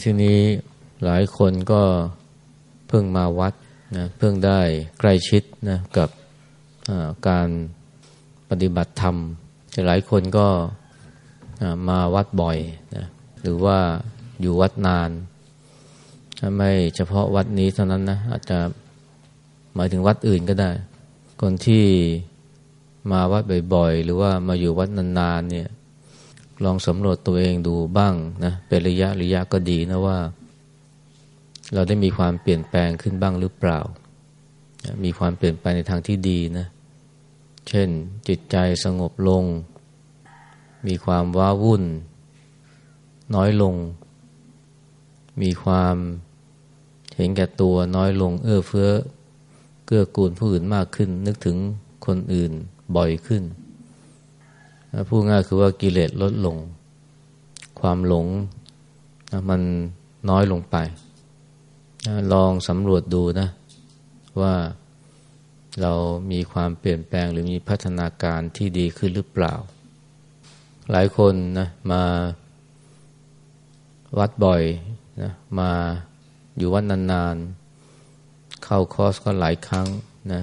ในที่นี้หลายคนก็เพิ่งมาวัดนะเพิ่งได้ใกล้ชิดนะกับการปฏิบัติธรรมแต่หลายคนก็มาวัดบ่อยนะหรือว่าอยู่วัดนาน ไม่เฉพาะวัดนี้เท่านั้นนะอาจจะหมายถึงวัดอื่นก็ได้ คนที่มาวัดบ่อยๆ หรือว่ามาอยู่วัดนานๆเนี่ย ลองสำรวจตัวเองดูบ้างนะเป็นระยะระยะก็ดีนะว่า เราได้มีความเปลี่ยนแปลงขึ้นบ้างหรือเปล่า มีความเปลี่ยนแปในทางที่ดีนะ เช่นจิตใจสงบลง มีความว้าวุ่น น้อยลง มีความเห็นแก่ตัวน้อยลง เอื้อเฟื้อ เกื้อกูลผู้อื่นมากขึ้น นึกถึงคนอื่นบ่อยขึ้น พูดง่ายคือว่ากิเลสลดลง ความหลงนะมันน้อยลงไปนะลองสำรวจดูนะ ว่าเรามีความเปลี่ยนแปลงหรือมีพัฒนาการที่ดีขึ้นหรือเปล่า หลายคนนะมาวัดบ่อยนะมาอยู่วัดนานๆ เข้าคอร์สก็หลายครั้งนะ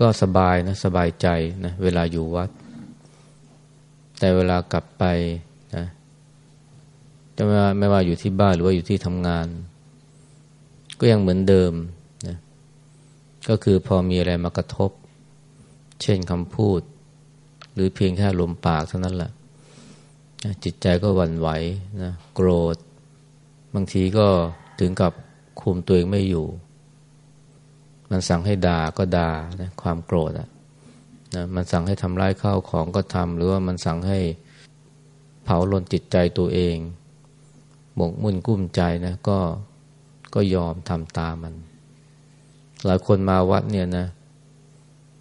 ก็สบายนะสบายใจนะเวลาอยู่วัด แต่เวลากลับไปนะจะไม่ว่าไม่ว่าอยู่ที่บ้านหรือว่าอยู่ที่ทำงาน ก็ยังเหมือนเดิมนะก็คือพอมีอะไรมากระทบ เช่นคำพูด หรือเพียงแค่ลมปากเท่านั้นแหละนะจิตใจก็หวั่นไหวนะโกรธ บางทีก็ถึงกับคุมตัวเองไม่อยู่ มันสั่งให้ด่าก็ด่านะความโกรธอะ นะมันสั่งให้ทำร้ายข้าวของก็ทำหรือว่ามันสั่งให้เผาลนจิตใจตัวเองหมกมุ่นกุ้มใจนะก็ก็ยอมทำตามมัน หลายคนมาวัดเนี่ยนะ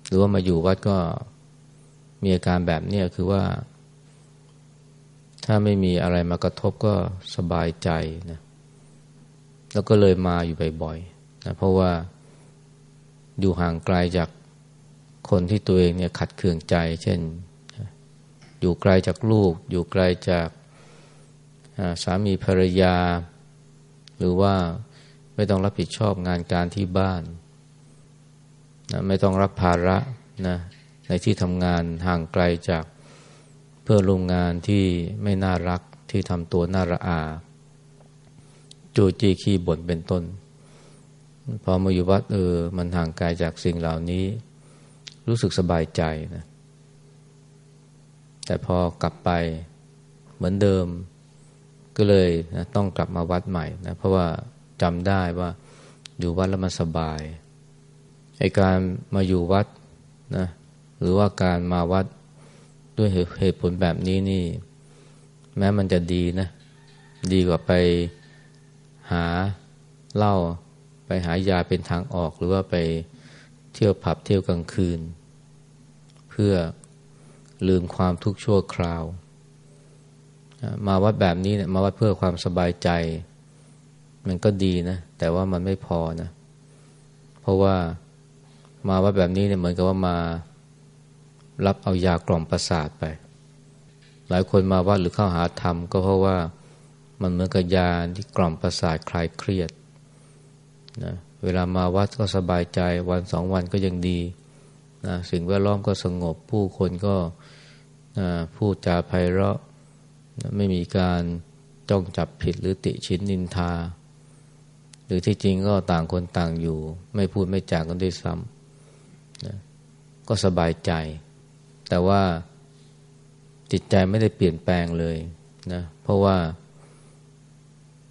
หรือว่ามาอยู่วัดก็มีอาการแบบเนี้คือว่า ถ้าไม่มีอะไรมากระทบก็สบายใจนะแล้วก็เลยมาอยู่บ่อยๆนะเพราะว่าอยู่ห่างไกลจาก คนที่ตัวเองเนี่ยขัดเคืองใจ เช่น อยู่ไกลจากลูก อยู่ไกลจากสามีภรรยา หรือว่าไม่ต้องรับผิดชอบงานการที่บ้านนะไม่ต้องรับภาระนะในที่ทำงานห่างไกลจากเพื่อโรงงานที่ไม่น่ารักที่ทำตัวน่าระอา จูจีขี้บ่นเป็นต้น พอมาอยู่วัดเออมันห่างไกลจากสิ่งเหล่านี้ รู้สึกสบายใจนะ แต่พอกลับไปเหมือนเดิม ก็เลยนะต้องกลับมาวัดใหม่นะ เพราะว่าจำได้ว่าอยู่วัดแล้วมันสบายไอการมาอยู่วัดนะ หรือว่าการมาวัดด้วยเหตุผลแบบนี้นี่ แม้มันจะดีนะ ดีกว่าไปหาเหล้าไปหายาเป็นทางออกหรือว่าไปเที่ยวผับเที่ยวกลางคืน พื่อลืมความทุกข์ชั่วคราว มาวัดแบบนี้เนี่ยมาวัดเพื่อความสบายใจ มันก็ดีนะ แต่ว่ามันไม่พอนะ เพราะว่ามาวัดแบบนี้เนี่ยเหมือนกับว่ามารับเอายากล่อมประสาทไป หลายคนมาวัดหรือเข้าหาธรรม ก็เพราะว่ามันเหมือนกับยาที่กล่อมประสาทคลายเครียดนะเวลามาวัดก็สบายใจวันสองวันก็ยังดี นะสิ่งแวดล้อมก็สงบ ผู้คนก็พูดจาไพเราะนะไม่มีการจ้องจับผิดหรือติชินนินทา หรือที่จริงก็ต่างคนต่างอยู่ ไม่พูดไม่จากกันด้วยซ้ำนะก็สบายใจ แต่ว่าจิตใจไม่ได้เปลี่ยนแปลงเลยนะเพราะว่า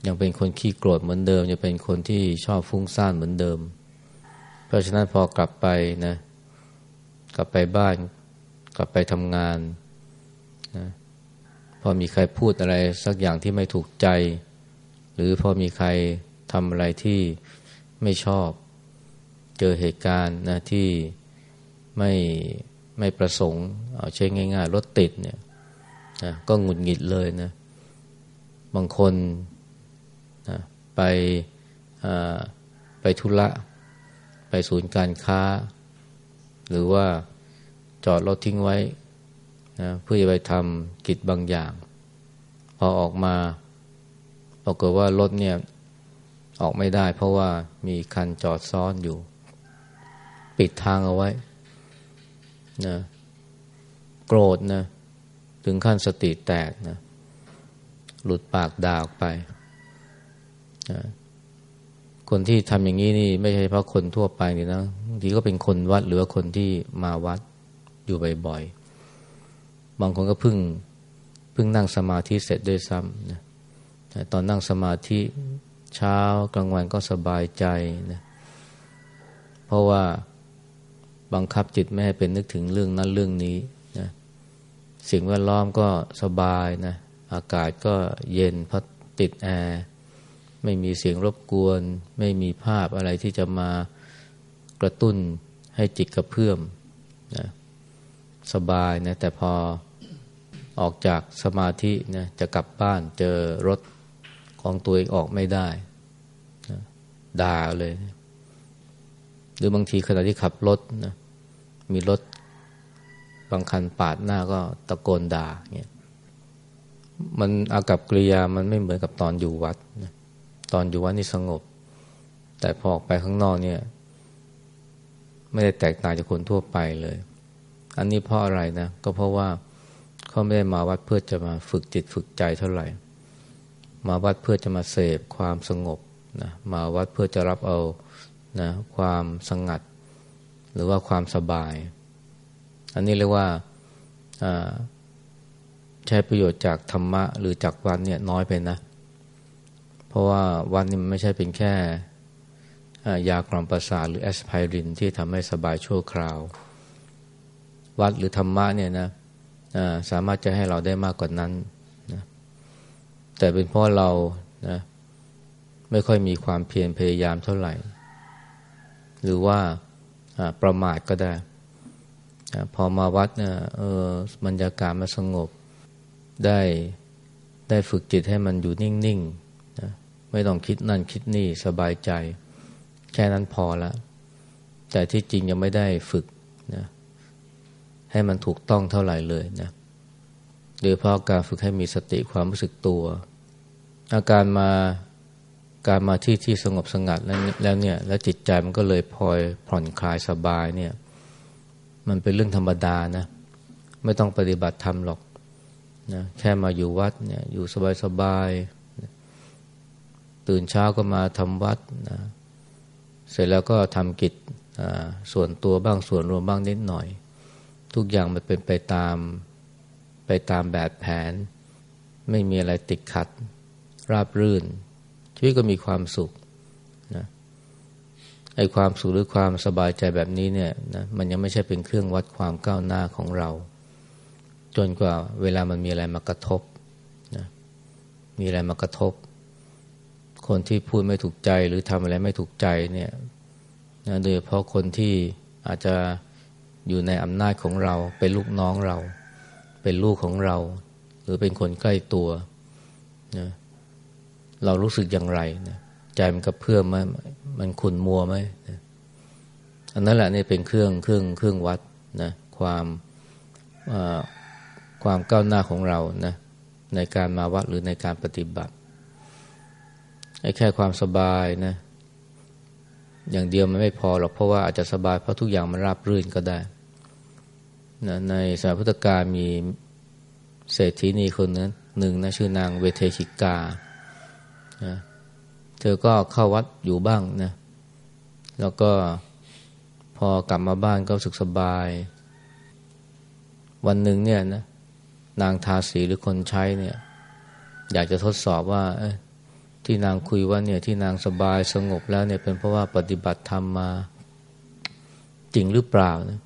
ยังเป็นคนขี้โกรธเหมือนเดิมยังเป็นคนที่ชอบฟุ้งซ่านเหมือนเดิม เพราะฉะนั้นพอกลับไปนะ กลับไปบ้าน กลับไปทำงานนะพอมีใครพูดอะไรสักอย่างที่ไม่ถูกใจ หรือพอมีใครทำอะไรที่ไม่ชอบ เจอเหตุการณ์นะที่ไม่ไม่ประสงค์ เอาใช้ง่ายๆรถติดเนี่ยนะก็หงุดหงิดเลยนะ บางคนนะไปไปธุระ ไปศูนย์การค้า หรือว่าจอดรถทิ้งไว้นะเพื่อจะไปทำกิจบางอย่าง พอออกมาปรากฏว่ารถเนี่ยออกไม่ได้ เพราะว่ามีคันจอดซ้อนอยู่ ปิดทางเอาไว้นะโกรธนะถึงขั้นสติแตกนะหลุดปากด่าออกไปนะ คนที่ทำอย่างนี้นี่ไม่ใช่เพราะคนทั่วไปนี่นะบางทีก็เป็นคนวัดหรือคนที่มาวัดอยู่บ่อยๆ บางคนก็เพิ่งเพิ่งนั่งสมาธิเสร็จด้วยซ้ำนะตอนนั่งสมาธิเช้ากลางวันก็สบายใจนะเพราะว่าบังคับจิตไม่ให้เป็นนึกถึงเรื่องนั้นเรื่องนี้นะสิ่งแวดล้อมก็สบายนะอากาศก็เย็นพัดติดแอร์ ไม่มีเสียงรบกวน ไม่มีภาพอะไรที่จะมากระตุ้นให้จิตกระเพื่อมนะสบายนะแต่พอออกจากสมาธินะจะกลับบ้านเจอรถของตัวเองออกไม่ได้นะด่าเลยนะหรือบางทีขณะที่ขับรถนะมีรถบางคันปาดหน้าก็ตะโกนด่าเนี่ยมันอากับกริยามันไม่เหมือนกับตอนอยู่วัดนะ ตอนอยู่วัดนี่สงบ แต่พอออกไปข้างนอกเนี่ย ไม่ได้แตกต่างจากคนทั่วไปเลย อันนี้เพราะอะไรนะ ก็เพราะว่าเขาไม่ได้มาวัดเพื่อจะมาฝึกจิตฝึกใจเท่าไหร่ มาวัดเพื่อจะมาเสพความสงบนะมาวัดเพื่อจะรับเอานะความสงัด หรือว่าความสบาย อันนี้เรียกว่าใช้ประโยชน์จากธรรมะหรือจากวันเนี่ยน้อยไปนะเราะว่าวันนี้มันไม่ใช่เป็นแค่ยากล่อมประสาทหรือแอสไพรินที่ทำให้สบายชั่วคราว วัดหรือธรรมะเนี่ยนะสามารถจะให้เราได้มากกว่านั้นนะแต่เป็นเพราะเรานะไม่ค่อยมีความเพียรพยายามเท่าไหร่ หรือว่าประมาทก็ได้ พอมาวัดเนี่ยเออบรรยากาศมันสงบได้ได้ฝึกจิตให้มันอยู่นิ่ง ๆ ไม่ต้องคิดนั่นคิดนี่สบายใจ แค่นั้นพอล้วแต่ที่จริงยังไม่ได้ฝึกนะให้มันถูกต้องเท่าไหร่เลยนะโดยเพราะการฝึกให้มีสติความรู้สึกตัว อาการมาการมาที่ที่สงบสงัดแล้วแล้วเนี่ย แล้วจิตใจมันก็เลยพลอยผ่อนคลายสบายเนี่ย มันเป็นเรื่องธรรมดานะ ไม่ต้องปฏิบัติธรรมหรอกนะแค่มาอยู่วัดเนี่ยอยู่สบายๆ ตื่นเช้าก็มาทำวัดนะเสร็จแล้วก็ทำกิจส่วนตัวบ้างส่วนรวมบ้างนิดหน่อย ทุกอย่างมันเป็นไปตามไปตามแบบแผน ไม่มีอะไรติดขัด ราบรื่น ชีวิตก็มีความสุขนะไอ้ความสุขหรือความสบายใจแบบนี้เนี่ยนะมันยังไม่ใช่เป็นเครื่องวัดความก้าวหน้าของเรา จนกว่าเวลามันมีอะไรมากระทบนะมีอะไรมากระทบ คนที่พูดไม่ถูกใจหรือทำอะไรไม่ถูกใจเนี่ยนะโดยเฉพาะคนที่อาจจะอยู่ในอำนาจของเรา เป็นลูกน้องเรา เป็นลูกของเรา หรือเป็นคนใกล้ตัวนะเรารู้สึกอย่างไรนะใจมันกระเพื่อมไหมมันขุนมัวไหมนะอันนั้นแหละนี่เป็นเครื่องเครื่องเครื่องวัดนะความความก้าวหน้าของเรานะในการมาวัดหรือในการปฏิบัติ แค่ความสบายนะ อย่างเดียวมันไม่พอหรอกเพราะว่าอาจจะสบายเพราะทุกอย่างมันราบรื่นก็ได้นะในสมัยพุทธกาลมีเศรษฐีนีคนนั้นหนึ่งนะชื่อนางเวเทชิกานะเธอก็เข้าวัดอยู่บ้างนะแล้วก็พอกลับมาบ้านก็สึกสบาย วันหนึ่งเนี่ยนะนางทาสีหรือคนใช้เนี่ย อยากจะทดสอบว่า ที่นางคุยว่าเนี่ยที่นางสบายสงบแล้วเนี่ยเป็นเพราะว่าปฏิบัติธรรมมาจริงหรือเปล่านะ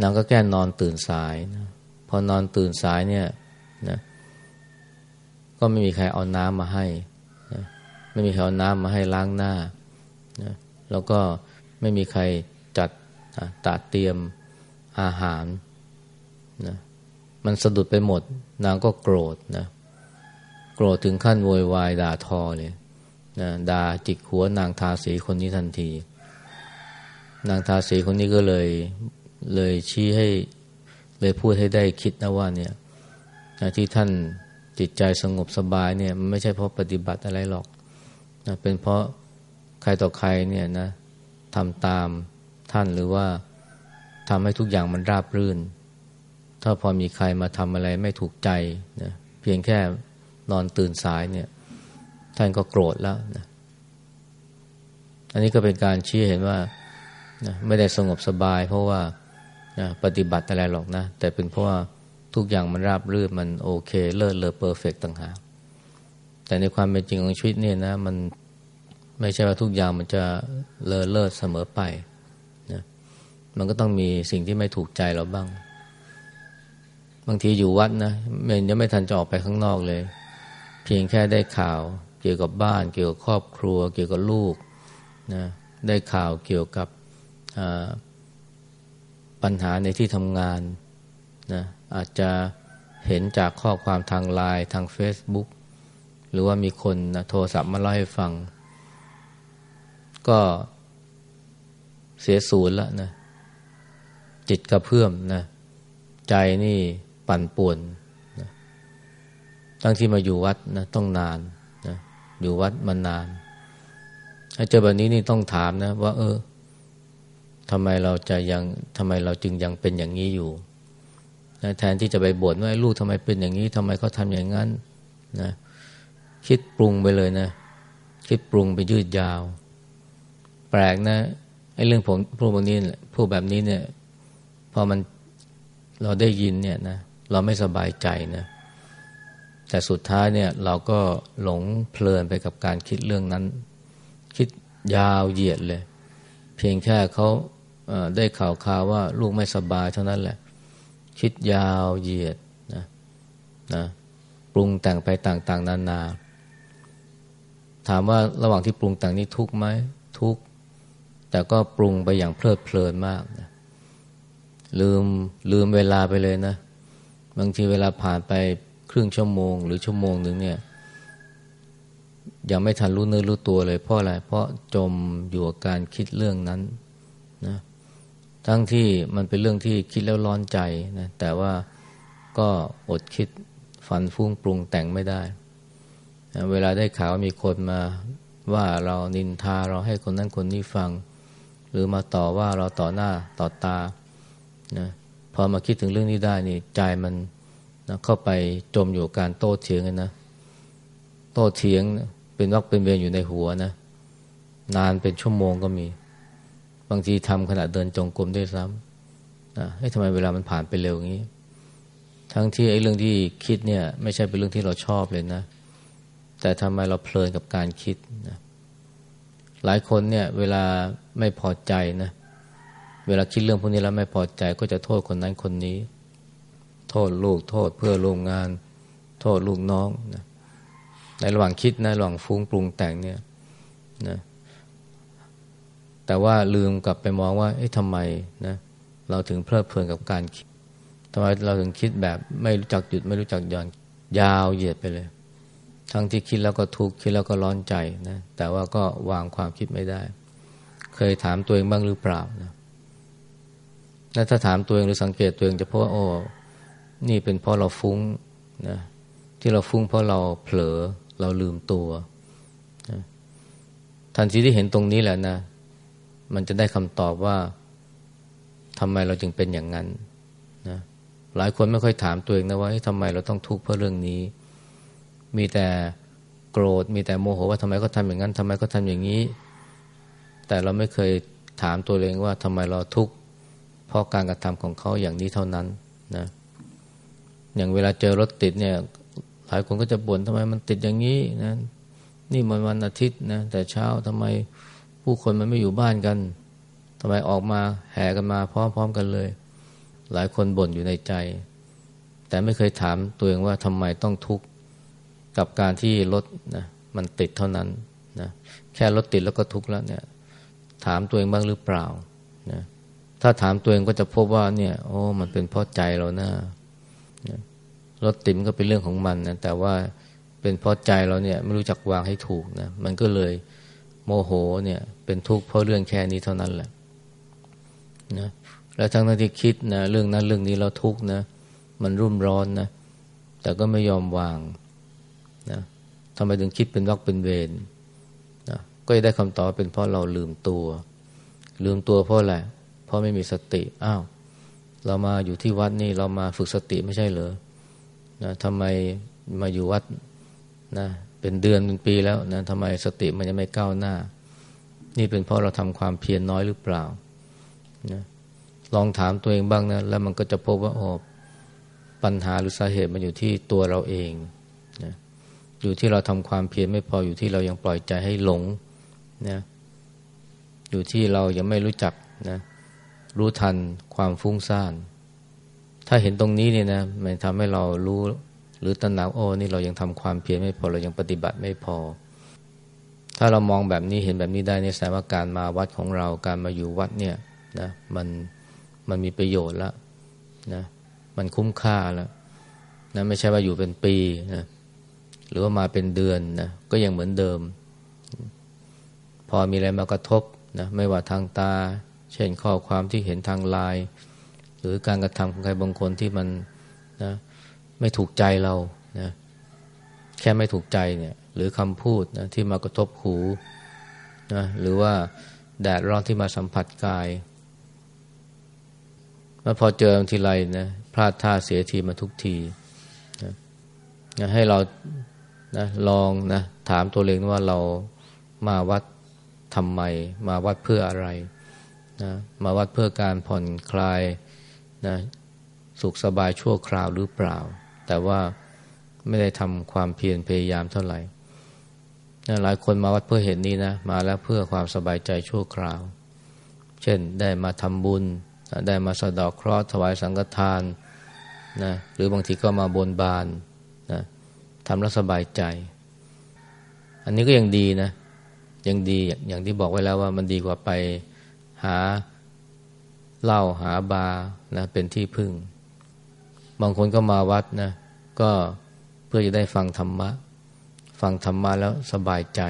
นางก็แก้นอนตื่นสายนะพอนอนตื่นสายเนี่ยนะก็ไม่มีใครเอาน้ำมาให้นะไม่มีใครเอาน้ำมาให้ล้างหน้านะแล้วก็ไม่มีใครจัดตัดเตรียมอาหารนะมันสะดุดไปหมด นางก็โกรธนะ โกรธถึงขั้นโวยวายด่าทอเลยนะด่าจิกหัวนางทาสีคนนี้ทันที นางทาสีคนนี้ก็เลยเลยชี้ให้เลยพูดให้ได้คิดนะว่าเนี่ยนะที่ท่านจิตใจสงบสบายเนี่ยมันไม่ใช่เพราะปฏิบัติอะไรหรอกนะเป็นเพราะใครต่อใครเนี่ยนะทำตามท่านหรือว่าทำให้ทุกอย่างมันราบรื่น ถ้าพอมีใครมาทำอะไรไม่ถูกใจนะเพียงแค่ นอนตื่นสายเนี่ย ท่านก็โกรธแล้วนะอันนี้ก็เป็นการชี้เห็นว่านะไม่ได้สงบสบาย เพราะว่านะปฏิบัติอะไรหรอกนะ แต่เป็นเพราะว่าทุกอย่างมันราบรื่นมันโอเค เลิศเลอเพอร์เฟกต่างหากแต่ในความเป็นจริงของชีวิตเนี่ยนะ มันไม่ใช่ว่าทุกอย่างมันจะเลอเลิศเสมอไปนะมันก็ต้องมีสิ่งที่ไม่ถูกใจเราบ้าง บางทีอยู่วัดนะมันยังไม่ทันจะออกไปข้างนอกเลย เพียงแค่ได้ข่าวเกี่ยวกับบ้าน เกี่ยวกับครอบครัว เกี่ยวกับลูกนะได้ข่าวเกี่ยวกับปัญหาในที่ทำงานนะอาจจะเห็นจากข้อความทางไลน์ทาง Facebook หรือว่ามีคนนะโทรศัพท์มาเล่าให้ฟัง ก็เสียศูนย์แล้วนะจิตกระเพื่อมนะใจนี่ปั่นป่วน ตั้งที่มาอยู่วัดนะต้องนานนะอยู่วัดมานาน ถ้าเจอแบบนี้นี่ต้องถามนะ ว่า เออทำไมเราจะยังทำไมเราจึงยังเป็นอย่างนี้อยู่นะแทนที่จะไปบ่นว่าลูกทำไมเป็นอย่างนี้ทำไมเขาทำอย่างนั้นนะคิดปรุงไปเลยนะ คิดปรุงไปยืดยาว แปลกนะไอ้เรื่องผมพูดแบบนี้พูดแบบนี้เนี่ยพอมันเราได้ยินเนี่ยนะ เราไม่สบายใจนะ แต่สุดท้ายเนี่ยเราก็หลงเพลินไปกับการคิดเรื่องนั้น คิดยาวเหยียดเลย เพียงแค่เขาได้ข่าวข่าวว่าลูกไม่สบายเท่านั้นแหละ คิดยาวเหยียดนะนะปรุงแต่งไปต่าง ๆ นานา ถามว่าระหว่างที่ปรุงแต่งนี้ทุกไหมทุกแต่ก็ปรุงไปอย่างเพลิดเพลินมากนะลืมลืมเวลาไปเลยนะ บางทีเวลาผ่านไป ครึ่งชั่วโมง หรือชั่วโมงหนึ่งเนี่ยยังไม่ทันรู้เนื้อรู้ตัวเลยเพราะอะไร เพราะจมอยู่กับการคิดเรื่องนั้นนะทั้งที่มันเป็นเรื่องที่คิดแล้วร้อนใจนะแต่ว่าก็อดคิดฝันฟุ้งปรุงแต่งไม่ได้นะเวลาได้ข่าวมีคนมาว่าเรานินทาเราให้คนนั้นคนนี้ฟัง หรือมาต่อว่าเราต่อหน้าต่อตานะพอมาคิดถึงเรื่องนี้ได้นี่ใจมัน นะเข้าไปจมอยู่การโต้เถียงกันนะ โต้เถียงเป็นวักเป็นเวรอยู่ในหัวนะ นานเป็นชั่วโมงก็มี บางทีทำขณะเดินจงกรมด้วยซ้ำนะให้ทำไมเวลามันผ่านไปเร็วอย่างนี้ ทั้งที่ไอ้เรื่องที่คิดเนี่ย ไม่ใช่เป็นเรื่องที่เราชอบเลยนะ แต่ทำไมเราเพลินกับการคิดนะหลายคนเนี่ย เวลาไม่พอใจนะ เวลาคิดเรื่องพวกนี้แล้วไม่พอใจก็จะโทษคนนั้นคนนี้ โทษลูก โทษเพื่อโรงงาน โทษลูกน้องนะในระหว่างคิดนะระหว่างฟุ้งปรุงแต่งเนี่ยนะแต่ว่าลืมกลับไปมองว่า เอ๊ะทำไมนะเราถึงเพลิดเพลินกับการคิดทำไมเราถึงคิดแบบไม่รู้จักหยุดไม่รู้จักย่อนยาวเหยียดไปเลย ทั้งที่คิดแล้วก็ทุกข์คิดแล้วก็ร้อนใจนะแต่ว่าก็วางความคิดไม่ได้ เคยถามตัวเองบ้างหรือเปล่านะและถ้าถามตัวเองหรือสังเกตตัวเองจะพบว่าโอ้ นี่เป็นเพราะเราฟุ้งนะที่เราฟุ้งเพราะเราเผลอเราลืมตัวนะทันทีที่เห็นตรงนี้แหละนะ มันจะได้คำตอบว่าทำไมเราจึงเป็นอย่างนั้นนะหลายคนไม่ค่อยถามตัวเองนะว่าทำไมเราต้องทุกข์เพราะเรื่องนี้ มีแต่โกรธมีแต่โมโหว่าทำไมเขาทาอย่างนั้นทำไมเขาทาอย่างนี้ แต่เราไม่เคยถามตัวเองว่าทำไมเราทุกข์เพราะการกระทำของเขาอย่างนี้เท่านั้นนะ อย่างเวลาเจอรถติดเนี่ย หลายคนก็จะบ่นทำไมมันติดอย่างนี้นะ นี่มันวันอาทิตย์นะ แต่เช้าทำไมผู้คนมันไม่อยู่บ้านกันทำไมออกมาแห่กันมาพร้อมๆกันเลย หลายคนบ่นอยู่ในใจ แต่ไม่เคยถามตัวเองว่าทำไมต้องทุกข์กับการที่รถนะมันติดเท่านั้นนะแค่รถติดแล้วก็ทุกข์แล้วเนี่ย ถามตัวเองบ้างหรือเปล่านะถ้าถามตัวเองก็จะพบว่าเนี่ย โอ้ มันเป็นเพราะใจเรานะนะ รถติดก็เป็นเรื่องของมันนะแต่ว่าเป็นเพราะใจเราเนี่ยไม่รู้จักวางให้ถูกนะมันก็เลยโมโหเนี่ย เป็นทุกข์เพราะเรื่องแค่นี้เท่านั้นแหละนะแล้วทั้งนั้นที่คิดนะเรื่องนั้นเรื่องนี้เราทุกข์นะ มันรุ่มร้อนนะแต่ก็ไม่ยอมวางนะทำไมถึงคิดเป็นวักเป็นเวรนะก็จะได้คำตอบเป็นเพราะเราลืมตัว ลืมตัวเพราะอะไรเพราะไม่มีสติอ้าวเรามาอยู่ที่วัดนี่เรามาฝึกสติไม่ใช่เหรอ นะทำไมมาอยู่วัดนะเป็นเดือนเป็นปีแล้วนะทำไมสติมันยังไม่ก้าวหน้า นี่เป็นเพราะเราทำความเพียรนน้อยหรือเปล่านะลองถามตัวเองบ้างนะแล้วมันก็จะพบว่าโอ้ปัญหาหรือสาเหตุมันอยู่ที่ตัวเราเองนะอยู่ที่เราทำความเพียรไม่พออยู่ที่เรายังปล่อยใจให้หลงนะอยู่ที่เรายังไม่รู้จักนะรู้ทันความฟุ้งซ่าน ถ้าเห็นตรงนี้เนี่ยนะมันทำให้เรารู้หรือตระหนักโอ้นี่เรายังทำความเพียรไม่พอเรายังปฏิบัติไม่พอ ถ้าเรามองแบบนี้เห็นแบบนี้ได้เนี่ยแสดงว่าการมาวัดของเราการมาอยู่วัดเนี่ยนะมันมันมีประโยชน์แล้วนะมันคุ้มค่าแล้วนะไม่ใช่ว่าอยู่เป็นปีนะหรือว่ามาเป็นเดือนนะก็ยังเหมือนเดิม พอมีอะไรมากระทบนะไม่ว่าทางตา เช่นข้อความที่เห็นทางไลน์ รือการกระทำของใครบางคนที่มันนะไม่ถูกใจเรานะแค่ไม่ถูกใจเนี่ย หรือคำพูดนะที่มากระทบหูนะหรือว่าแดดร้อนที่มาสัมผัสกายแล้วพอเจอทีไรนะพลาดท่าเสียทีมาทุกทีนะให้เรานะลองนะถามตัวเองว่าเรามาวัดทำไม มาวัดเพื่ออะไรนะมาวัดเพื่อการผ่อนคลาย นะสุขสบายชั่วคราวหรือเปล่า แต่ว่าไม่ได้ทำความเพียรพยายามเท่าไหร่นะหลายคนมาวัดเพื่อเหตุนี้นะมาแล้วเพื่อความสบายใจชั่วคราว เช่นได้มาทำบุญ ได้มาสะดอกเคราะห์ถวายสังฆทานนะหรือบางทีก็มาบนบานนะทำแล้วสบายใจ อันนี้ก็ยังดีนะยังดีอย่างที่บอกไว้แล้วว่ามันดีกว่าไปหา เหล้าหาบาร์นะเป็นที่พึ่ง บางคนก็มาวัดนะก็เพื่อจะได้ฟังธรรมะ ฟังธรรมะแล้วสบายใจ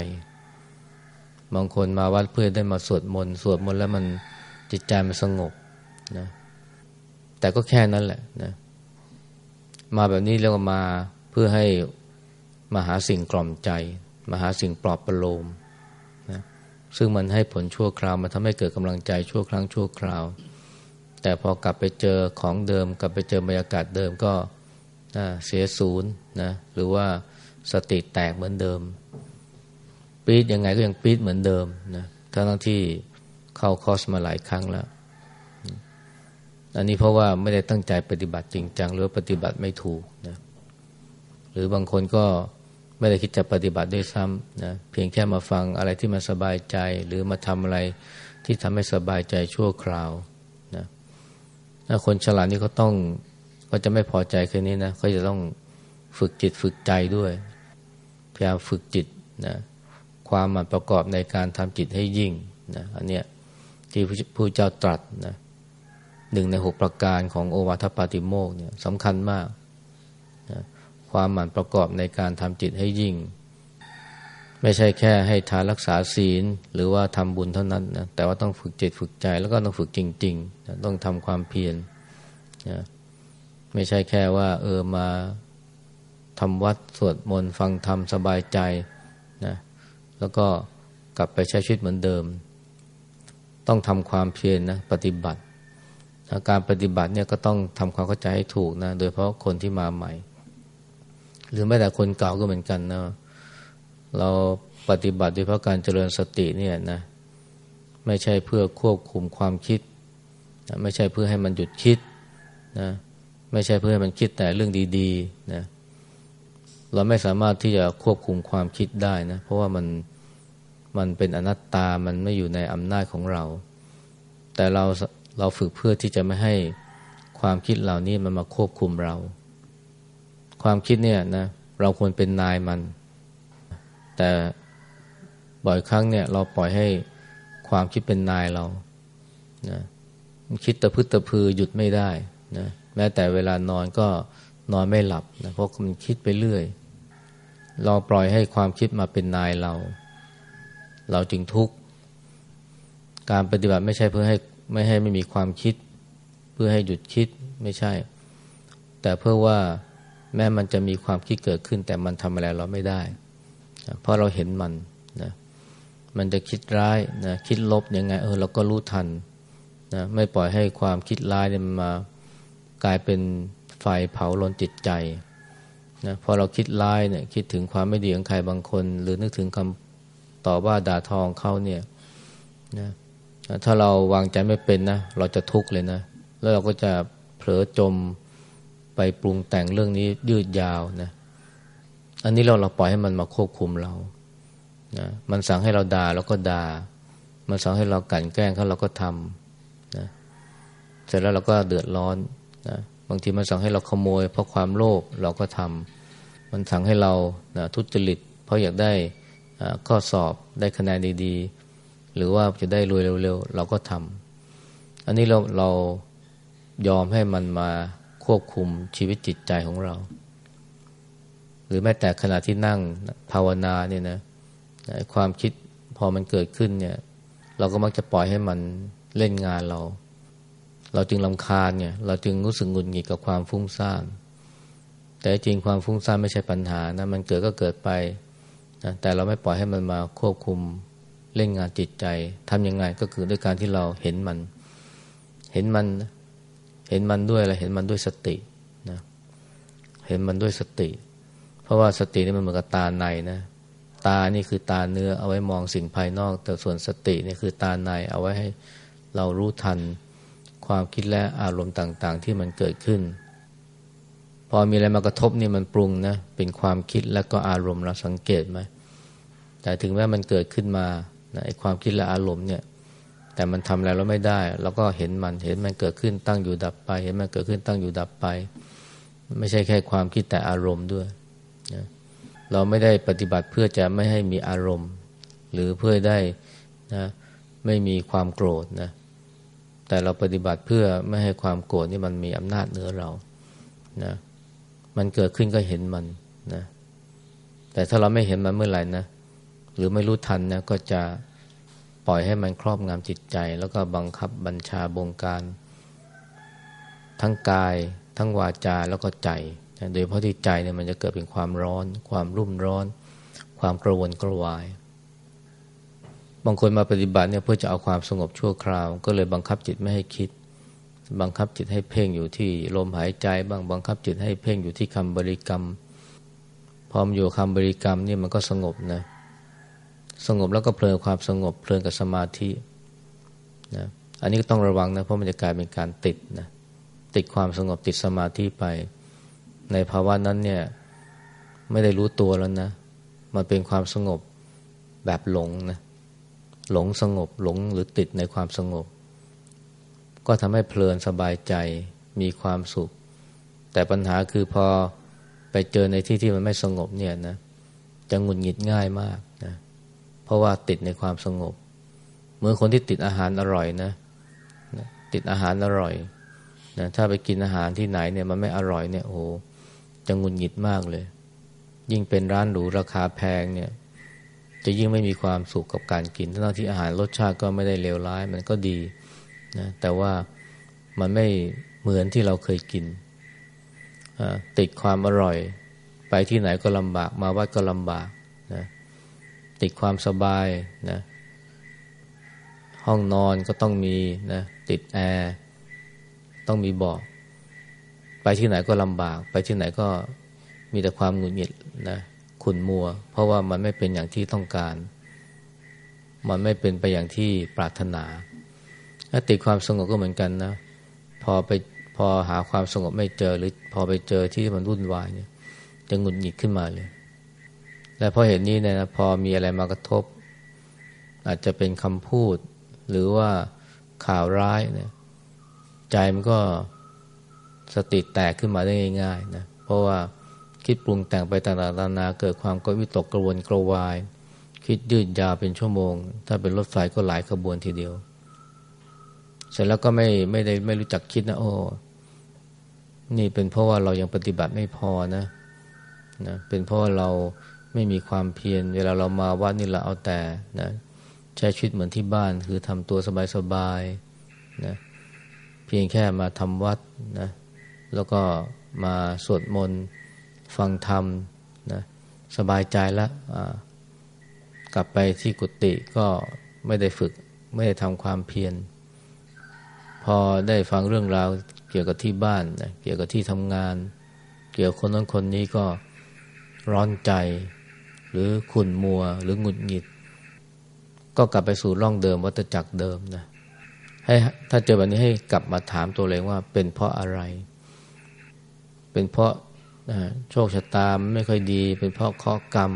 บางคนมาวัดเพื่อได้มาสวดมนต์สวดมนต์แล้วมันจิตใจมันสงบนะแต่ก็แค่นั้นแหละนะมาแบบนี้เรียกว่ามาเพื่อให้มาหาสิ่งกล่อมใจ มาหาสิ่งปลอบประโลมนะซึ่งมันให้ผลชั่วคราวมันทำให้เกิดกำลังใจชั่วครั้งชั่วคราว แต่พอกลับไปเจอของเดิม กลับไปเจอบรรยากาศเดิมก็เสียศูนย์นะหรือว่าสติแตกเหมือนเดิมปีดยังไงก็ยังปีดเหมือนเดิมนะทั้งที่เข้าคอสมาหลายครั้งแล้ว อันนี้เพราะว่าไม่ได้ตั้งใจปฏิบัติจริงจังหรือปฏิบัติไม่ถูกนะหรือบางคนก็ไม่ได้คิดจะปฏิบัติด้วยซ้ำนะเพียงแค่มาฟังอะไรที่มันสบายใจ หรือมาทำอะไรที่ทำให้สบายใจชั่วคราว คนฉลาดนี่เขาต้องก็จะไม่พอใจค่นี้นะเขาจะต้องฝึกจิตฝึกใจด้วย พยายามฝึกจิตนะความมันประกอบในการทำจิตให้ยิ่งนะอันเนี้ยที่พระพุทธเจ้าตรัสนะหนึ่งในหกประการของโอวาทปาติโมกเนี่ยสำคัญมากนะความหมั่นประกอบในการทำจิตให้ยิ่ง ไม่ใช่แค่ให้ทานรักษาศีล หรือว่าทำบุญเท่านั้นนะแต่ว่าต้องฝึกจิตฝึกใจแล้วก็ต้องฝึกจริงๆนะต้องทำความเพียรนะไม่ใช่แค่ว่าเออมาทำวัดสวดมนต์ฟังธรรมสบายใจนะแล้วก็กลับไปใช้ชีวิตเหมือนเดิม ต้องทำความเพียรนนะปฏิบัติการปฏิบัติเนี่ยก็ต้องทำความเข้าใจให้ถูกนะ โดยเพราะคนที่มาใหม่ หรือแม้แต่คนเก่าก็เหมือนกันนะ เราปฏิบัติโดยเพราะการเจริญสติเนี่ยนะไม่ใช่เพื่อควบคุมความคิดนะไม่ใช่เพื่อให้มันหยุดคิดนะไม่ใช่เพื่อให้มันคิดแต่เรื่องดีๆนะเราไม่สามารถที่จะควบคุมความคิดได้นะเพราะว่ามันมันเป็นอนัตตามันไม่อยู่ในอำนาจของเรา แต่เราเราฝึกเพื่อที่จะไม่ให้ความคิดเหล่านี้มันมาควบคุมเรา ความคิดเนี่ยนะเราควรเป็นนายมัน แต่บ่อยครั้งเนี่ยเราปล่อยให้ความคิดเป็นนายเรานะคิดตะพึดตะพือหยุดไม่ได้นะแม้แต่เวลานอนก็นอนไม่หลับนะเพราะมันคิดไปเรื่อย เราปล่อยให้ความคิดมาเป็นนายเรา เราจึงทุกข์การปฏิบัติไม่ใช่เพื่อให้ไม่ให้ไม่มีความคิด เพื่อให้หยุดคิดไม่ใช่ แต่เพื่อว่าแม้มันจะมีความคิดเกิดขึ้น แต่มันทำอะไรเราไม่ได้ เพราะเราเห็นมันนะมันจะคิดร้ายนะคิดลบยังไงเออเราก็รู้ทันนะไม่ปล่อยให้ความคิดร้ายเนี่ยมันมากลายเป็นไฟเผาลนจิตใจนะพอเราคิดร้ายเนี่ยคิดถึงความไม่ดีของใครบางคน หรือนึกถึงคำต่อว่าด่าทองเขาเนี่ยนะถ้าเราวางใจไม่เป็นนะเราจะทุกข์เลยนะ แล้วเราก็จะเผลอจมไปปรุงแต่งเรื่องนี้ยืดยาวนะ อันนี้เราเราปล่อยให้มันมาควบคุมเรานะมันสั่งให้เราด่าเราก็ด่า มันสั่งให้เรากั่นแกล้งเขาเราก็ทำนะเสร็จแล้วเราก็เดือดร้อนนะบางทีมันสั่งให้เราขโมย เพราะความโลภเราก็ทำมันสั่งให้เรานะทุจริต เพราะอยากได้ข้อสอบได้คะแนนดีๆ หรือว่าจะได้รวยเร็วๆ เราก็ทำอันนี้เราเรายอมให้มันมาควบคุมชีวิตจิตใจของเรา หรือแม้แต่ขณะที่นั่งภาวนาเนี่ยนะความคิดพอมันเกิดขึ้นเนี่ย เราก็มักจะปล่อยให้มันเล่นงานเรา เราจึงลำคาญเนี่ย เราจึงรู้สึกหงุดหงิดกับความฟุ้งซ่านแต่จริงความฟุ้งซ่านไม่ใช่ปัญหานะมันเกิดก็เกิดไปนะแต่เราไม่ปล่อยให้มันมาควบคุมเล่นงานจิตใจทำยังไงก็คือด้วยการที่เราเห็นมัน เห็นมันเห็นมันด้วยอะไรเห็นมันด้วยสตินะเห็นมันด้วยสติ เพราะว่าสตินี่มันเหมือนกับตาในนะตานี่คือตาเนื้อเอาไว้มองสิ่งภายนอก แต่ส่วนสตินี่คือตาในเอาไว้ให้เรารู้ทันความคิดและอารมณ์ต่างๆ ที่มันเกิดขึ้น พอมีอะไรมากระทบนี่มันปรุงนะเป็นความคิดและก็อารมณ์เราสังเกตไหมแต่ถึงแม้มันเกิดขึ้นมาไอ้ความคิดและอารมณ์เนี่ย แต่มันทำอะไรเราไม่ได้เราก็เห็นมันเห็นมันเกิดขึ้นตั้งอยู่ดับไป เห็นมันเกิดขึ้นตั้งอยู่ดับไป ไม่ใช่แค่ความคิดแต่อารมณ์ด้วย เราไม่ได้ปฏิบัติเพื่อจะไม่ให้มีอารมณ์ หรือเพื่อได้นะไม่มีความโกรธนะแต่เราปฏิบัติเพื่อไม่ให้ความโกรธนี่มันมีอำนาจเหนือเรานะมันเกิดขึ้นก็เห็นมันนะแต่ถ้าเราไม่เห็นมันเมื่อไหร่นะหรือไม่รู้ทันนะก็จะปล่อยให้มันครอบงำจิตใจ แล้วก็บังคับบัญชาบงการ ทั้งกาย ทั้งวาจาแล้วก็ใจ โดยเพราะที่ใจเนี่ยมันจะเกิดเป็นความร้อน ความรุ่มร้อน ความกระวนกระวาย บางคนมาปฏิบัติเนี่ยเพื่อจะเอาความสงบชั่วคราว ก็เลยบังคับจิตไม่ให้คิด บังคับจิตให้เพ่งอยู่ที่ลมหายใจบ้างบังคับจิตให้เพ่งอยู่ที่คำบริกรรม พอมอยู่คำบริกรรมนี่มันก็สงบนะสงบแล้วก็เพลินความสงบเพลินกับสมาธินะอันนี้ก็ต้องระวังนะเพราะมันจะกลายเป็นการติดนะติดความสงบติดสมาธิไป ในภาวะนั้นเนี่ย ไม่ได้รู้ตัวแล้วนะ มันเป็นความสงบแบบหลงนะ หลงสงบหลงหรือติดในความสงบ ก็ทำให้เพลินสบายใจมีความสุข แต่ปัญหาคือพอไปเจอในที่ที่มันไม่สงบเนี่ยนะ จะหงุดหงิดง่ายมากนะ เพราะว่าติดในความสงบ เหมือนคนที่ติดอาหารอร่อยนะติดอาหารอร่อยนะถ้าไปกินอาหารที่ไหนเนี่ยมันไม่อร่อยเนี่ยโอ้ จะงุนหงิดมากเลย ยิ่งเป็นร้านหรูราคาแพงเนี่ย จะยิ่งไม่มีความสุขกับการกินทั้งที่อาหารรสชาติก็ไม่ได้เลวร้าย มันก็ดีนะแต่ว่ามันไม่เหมือนที่เราเคยกิน ติดความอร่อย ไปที่ไหนก็ลำบาก มาวัดก็ลำบากนะติดความสบายนะห้องนอนก็ต้องมีนะติดแอร์ ต้องมีเบาะ ไปที่ไหนก็ลำบาก ไปที่ไหนก็มีแต่ความหงุดหงิดนะขุนมัว เพราะว่ามันไม่เป็นอย่างที่ต้องการ มันไม่เป็นไปอย่างที่ปรารถนาถ้าติดความสงบก็เหมือนกันนะ พอไปพอหาความสงบไม่เจอหรือพอไปเจอที่มันวุ่นวายเนี่ยจะหงุดหงิดขึ้นมาเลย และพราะเหตุนี้เนี่ยนะพอมีอะไรมากระทบ อาจจะเป็นคำพูด หรือว่าข่าวร้ายเนี่ยใจมันก็ สติแตกขึ้นมาได้ง่ายๆนะเพราะว่าคิดปรุงแต่งไปต่างๆนานาเกิดความก็วิตกกระวนกระวาย คิดยืดยาวเป็นชั่วโมง ถ้าเป็นรถไฟก็หลายขบวนทีเดียว เสร็จแล้วก็ไม่ไม่ได้ไม่รู้จักคิดนะโอ้นี่เป็นเพราะว่าเรายังปฏิบัติไม่พอนะนะเป็นเพราะว่าเราไม่มีความเพียรเวลาเรามาวัดนี่เราเอาแต่นะใช้ชีวิตเหมือนที่บ้านคือทำตัวสบายๆนะเพียงแค่มาทำวัดนะ แล้วก็มาสวดมนต์ฟังธรรมนะสบายใจแล้วกลับไปที่กุฏิก็ไม่ได้ฝึกไม่ได้ทำความเพียรพอได้ฟังเรื่องราวเกี่ยวกับที่บ้านนะเกี่ยวกับที่ทำงาน เกี่ยวกับคนนั้นคนนี้ก็ร้อนใจ หรือขุ่นมัวหรือหงุดหงิด ก็กลับไปสู่ร่องเดิมวัฏจักรเดิมนะให้ถ้าเจอแบบนี้ให้กลับมาถามตัวเองว่าเป็นเพราะอะไร เป็นเพราะโชคชะตาไม่ค่อยดี เป็นเพราะข้อกรรม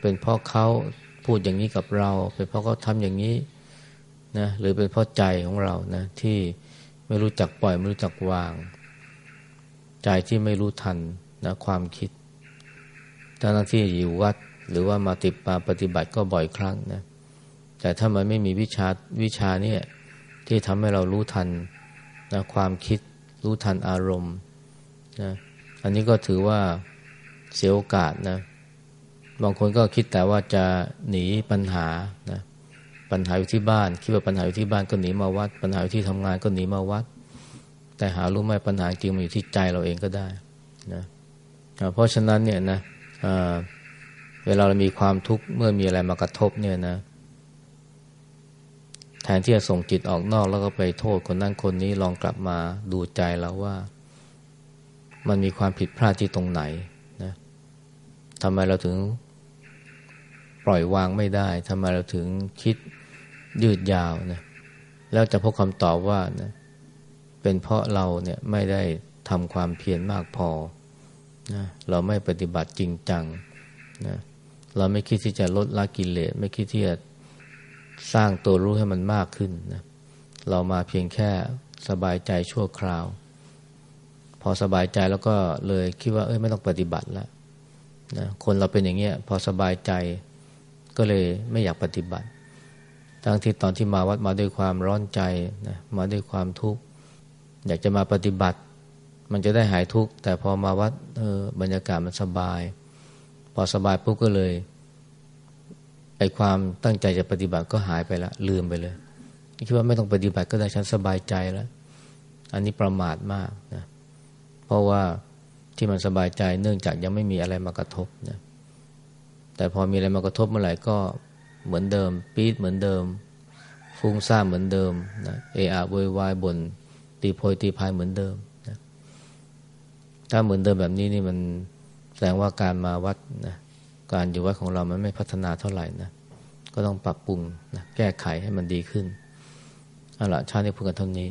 เป็นเพราะเขาพูดอย่างนี้กับเรา เป็นเพราะเขาทำอย่างนี้นะหรือเป็นเพราะใจของเรานะที่ไม่รู้จักปล่อยไม่รู้จักวาง ใจที่ไม่รู้ทันนะความคิดทั้งที่อยู่วัดหรือว่ามาติดมาปฏิบัติก็บ่อยครั้งนะแต่ถ้ามันไม่มีวิชาวิชาเนี่ยที่ทำให้เรารู้ทันนะความคิดรู้ทันอารมณ์ นะอันนี้ก็ถือว่าเสียโอกาสนะ บางคนก็คิดแต่ว่าจะหนีปัญหานะปัญหาอยู่ที่บ้าน คิดว่าปัญหาอยู่ที่บ้านก็หนีมาวัด ปัญหาอยู่ที่ทำงานก็หนีมาวัด แต่หารู้ไหมปัญหาจริงมันอยู่ที่ใจเราเองก็ได้นะเพราะฉะนั้นเนี่ยนะเวลาเรามีความทุกข์เมื่อมีอะไรมากระทบเนี่ยนะ แทนที่จะส่งจิตออกนอกแล้วก็ไปโทษคนนั้นคนนี้ลองกลับมาดูใจเราว่า มันมีความผิดพลาดที่ตรงไหนนะทำไมเราถึงปล่อยวางไม่ได้ทำไมเราถึงคิดยืดยาวนะแล้วจะพบคำตอบว่านะเป็นเพราะเราเนี่ยไม่ได้ทำความเพียรมากพอนะเราไม่ปฏิบัติจริงจังนะเราไม่คิดที่จะลดละกิเลสไม่คิดที่จะสร้างตัวรู้ให้มันมากขึ้นนะเรามาเพียงแค่สบายใจชั่วคราว พอสบายใจแล้วก็เลยคิดว่าเอ้ยไม่ต้องปฏิบัติแล้วนะคนเราเป็นอย่างเงี้ยพอสบายใจก็เลยไม่อยากปฏิบัติทั้งที่ตอนที่มาวัดมาด้วยความร้อนใจนะมาด้วยความทุกข์อยากจะมาปฏิบัติ มันจะได้หายทุกข์แต่พอมาวัดเออบรรยากาศมันสบาย พอสบายปุ๊บก็เลยไอความตั้งใจจะปฏิบัติก็หายไปละลืมไปเลยคิดว่าไม่ต้องปฏิบัติก็ได้ฉันสบายใจแล้ว อันนี้ประมาทมากนะเราะว่าที่มันสบายใจเนื่องจากยังไม่มีอะไรมากระทบนะแต่พอมีอะไรมากระทบเมื่อไหร่ก็เหมือนเดิม ปี๊ดเหมือนเดิม ฟุ้งซ่านเหมือนเดิมนะเออาโวยวายบนตีโพยตีพายเหมือนเดิมนะถ้าเหมือนเดิมแบบนี้นี่มันแสดงว่าการมาวัดนะการอยู่วัดของเรามันไม่พัฒนาเท่าไหร่นะก็ต้องปรับปรุงนะแก้ไขให้มันดีขึ้นเอาละชาตินี้พูดกันเท่านี้